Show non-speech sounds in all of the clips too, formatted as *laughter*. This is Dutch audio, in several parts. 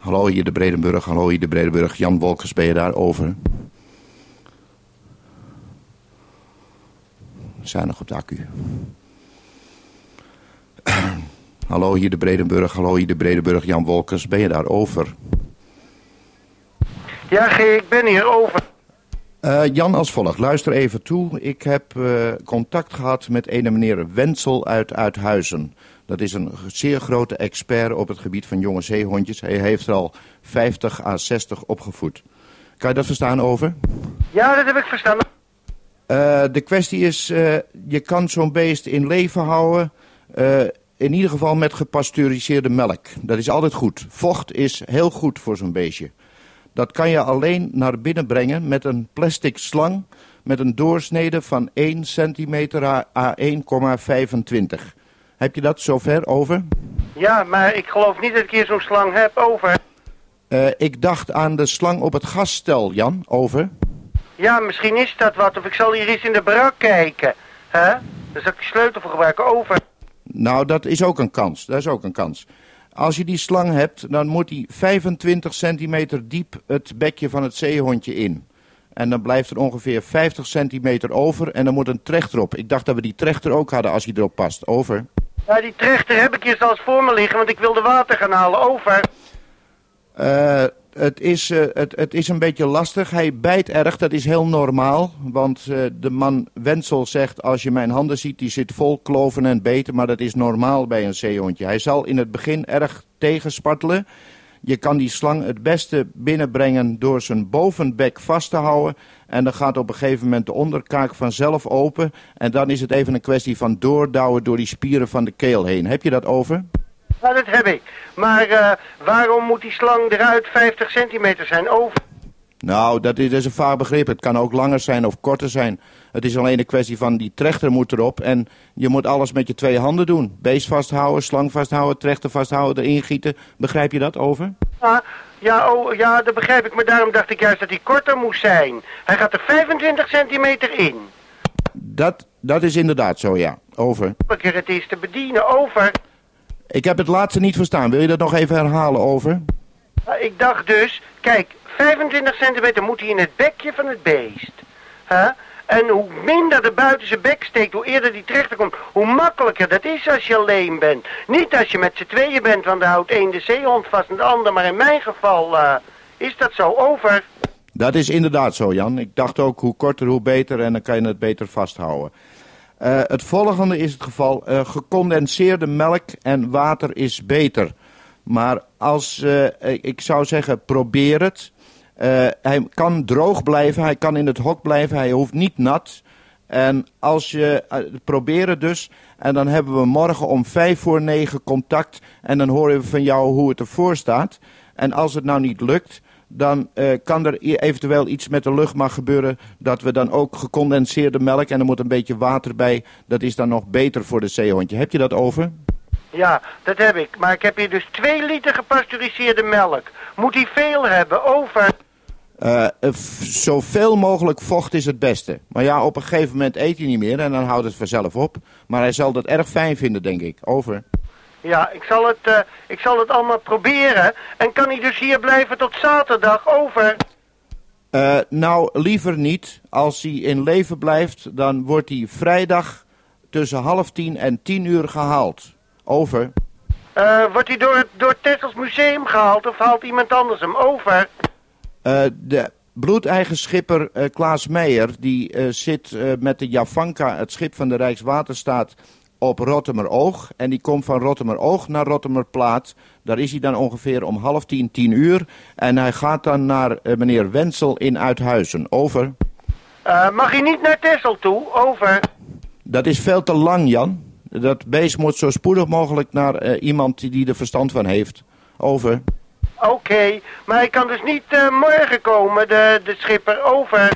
Hallo, hier de Bredenburg. Hallo, hier de Bredenburg. Jan Wolkers, ben je daar? Over. Zuinig op de accu. *clears throat* Hallo, hier de Bredenburg. Hallo, hier de Bredenburg. Jan Wolkers, ben je daar? Over. Ja, G, ik ben hier over. Eh, Jan als volgt, luister even toe. Ik heb eh, contact gehad met een meneer Wensel uit Uithuizen. Dat is een zeer grote expert op het gebied van jonge zeehondjes. Hij heeft er al 50 à 60 opgevoed. Kan je dat verstaan over? Ja, dat heb ik verstaan. Eh, de kwestie is, je kan zo'n beest in leven houden, in ieder geval met gepasteuriseerde melk. Dat is altijd goed. Vocht is heel goed voor zo'n beestje. Dat kan je alleen naar binnen brengen met een plastic slang met een doorsnede van 1 centimeter à 1,25. Heb je dat zover over? Ja, maar ik geloof niet dat ik hier zo'n slang heb. Over. Eh, ik dacht aan de slang op het gasstel, Jan. Over. Ja, misschien is dat wat. Of ik zal hier eens in de barak kijken. hè? Dan zal ik die sleutel voor gebruiken. Over. Nou, dat is ook een kans. Dat is ook een kans. Als je die slang hebt, dan moet die 25 centimeter diep het bekje van het zeehondje in. En dan blijft er ongeveer 50 centimeter over en dan moet een trechter op. Ik dacht dat we die trechter ook hadden als hij erop past. Over. Ja, die trechter heb ik hier zelfs voor me liggen, want ik wilde water gaan halen. Over. Eh, het, is, eh, het, het is een beetje lastig. Hij bijt erg, dat is heel normaal. Want eh, de man Wensel zegt, als je mijn handen ziet, die zit vol kloven en beten. Maar dat is normaal bij een zeehondje. Hij zal in het begin erg tegenspartelen. Je kan die slang het beste binnenbrengen door zijn bovenbek vast te houden. En dan gaat op een gegeven moment de onderkaak vanzelf open. En dan is het even een kwestie van doordouwen door die spieren van de keel heen. Heb je dat over? Ja, dat heb ik. Maar eh, waarom moet die slang eruit 50 centimeter zijn? Over. Nou, dat is, dat is een vaag begrip. Het kan ook langer zijn of korter zijn. Het is alleen een kwestie van die trechter moet erop. En je moet alles met je twee handen doen. Beest vasthouden, slang vasthouden, trechter vasthouden, erin gieten. Begrijp je dat over? Ja, ja, oh, ja, dat begrijp ik. Maar daarom dacht ik juist dat hij korter moest zijn. Hij gaat er 25 centimeter in. Dat, dat is inderdaad zo, ja. Over. Het is te bedienen. Over. Ik heb het laatste niet verstaan. Wil je dat nog even herhalen, over? Ja, ik dacht dus, kijk, 25 centimeter moet hij in het bekje van het beest. Huh? En hoe minder de buiten zijn bek steekt, hoe eerder die trechter komt, hoe makkelijker dat is als je alleen bent. Niet als je met z'n tweeën bent, want dan houdt één de zeehond vast en de ander. Maar in mijn geval eh, is dat zo over. Dat is inderdaad zo, Jan. Ik dacht ook hoe korter, hoe beter en dan kan je het beter vasthouden. Eh, het volgende is het geval, eh, gecondenseerde melk en water is beter. Maar als, eh, ik zou zeggen, probeer het. Hij kan droog blijven, hij kan in het hok blijven, hij hoeft niet nat. En als je, probeer dus, en dan hebben we morgen om vijf voor negen contact. En dan horen we van jou hoe het ervoor staat. En als het nou niet lukt, dan eh, kan er eventueel iets met de luchtmacht gebeuren. Dat we dan ook gecondenseerde melk en er moet een beetje water bij. Dat is dan nog beter voor de zeehondje. Heb je dat over? Ja, dat heb ik. Maar ik heb hier dus 2 liter gepasteuriseerde melk. Moet hij veel hebben? Over. F- zoveel mogelijk vocht is het beste. Maar ja, op een gegeven moment eet hij niet meer en dan houdt het vanzelf op. Maar hij zal dat erg fijn vinden, denk ik. Over. Ja, ik zal, het, eh, ik zal het allemaal proberen. En kan hij dus hier blijven tot zaterdag? Over. Eh, nou, liever niet. Als hij in leven blijft, dan wordt hij vrijdag tussen half tien en tien uur gehaald. Over. Eh, wordt hij door het, door Tessels Museum gehaald of haalt iemand anders hem? Over. De bloedeigen schipper Klaas Meijer, die zit met de Javanka, het schip van de Rijkswaterstaat, op Rottemeroog. En die komt van Rottemeroog naar Rottemerplaat. Daar is hij dan ongeveer om half tien, tien uur. En hij gaat dan naar eh, meneer Wensel in Uithuizen. Over. Eh, mag hij niet naar Tessel toe? Over. Dat is veel te lang, Jan. Dat beest moet zo spoedig mogelijk naar eh, iemand die, die er verstand van heeft. Over. Oké, maar hij kan dus niet morgen komen, de, de schipper. Over.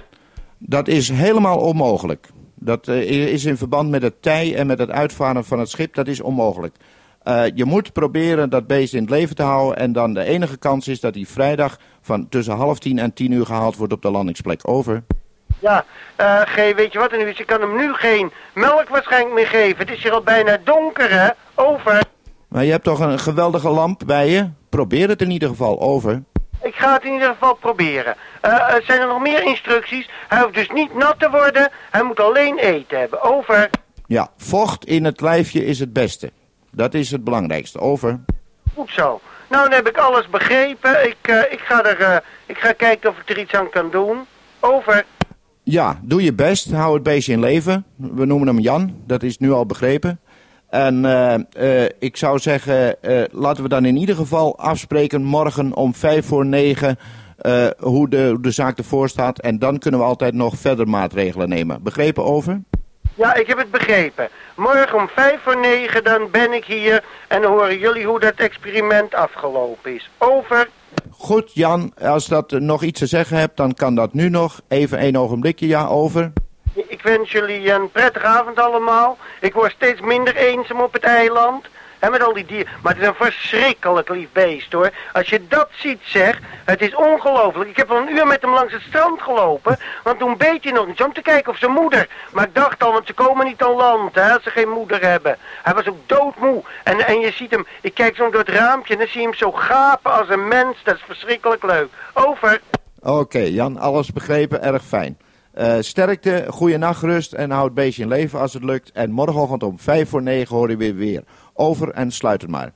Dat is helemaal onmogelijk. Dat eh, is in verband met het tij en met het uitvaren van het schip. Dat is onmogelijk. Eh, je moet proberen dat beest in het leven te houden. En dan de enige kans is dat hij vrijdag van tussen half tien en tien uur gehaald wordt op de landingsplek. Over. Ja, eh G, weet je wat er nu is? Ik kan hem nu geen melk waarschijnlijk meer geven. Het is hier al bijna donker, hè? Over. Maar je hebt toch een geweldige lamp bij je? probeer het in ieder geval. Over. Ik ga het in ieder geval proberen. Uh, zijn er nog meer instructies? Hij hoeft dus niet nat te worden. Hij moet alleen eten hebben. Over. Ja, vocht in het lijfje is het beste. Dat is het belangrijkste. Over. Goed zo. Nou, dan heb ik alles begrepen. Ik, uh, ik, ga, er, uh, ik ga kijken of ik er iets aan kan doen. Over. Ja, doe je best. Hou het beestje in leven. We noemen hem Jan. Dat is nu al begrepen. En uh, ik zou zeggen, laten we dan in ieder geval afspreken morgen om vijf voor negen hoe, de, hoe de zaak ervoor staat. En dan kunnen we altijd nog verder maatregelen nemen. Begrepen over? Ja, ik heb het begrepen. Morgen om vijf voor negen dan ben ik hier en dan horen jullie hoe dat experiment afgelopen is. Over. Goed, Jan. Als dat nog iets te zeggen hebt, dan kan dat nu nog. Even één ogenblikje, ja, over. Ik wens jullie een prettige avond allemaal. Ik word steeds minder eenzaam op het eiland. En met al die dieren. Maar het is een verschrikkelijk lief beest hoor. Als je dat ziet zeg, het is ongelooflijk. Ik heb al een uur met hem langs het strand gelopen. Want toen beet hij nog niet om te kijken of zijn moeder. Maar ik dacht al, want ze komen niet aan land hè, als ze geen moeder hebben. Hij was ook doodmoe. En, en je ziet hem, ik kijk zo door het raampje en dan zie je hem zo gapen als een mens. Dat is verschrikkelijk leuk. Over. Oké Jan, alles begrepen, erg fijn. Uh, sterkte, goede nachtrust en houd het beestje in leven als het lukt. En morgenochtend om vijf voor negen hoor je weer weer. Over en sluit het maar.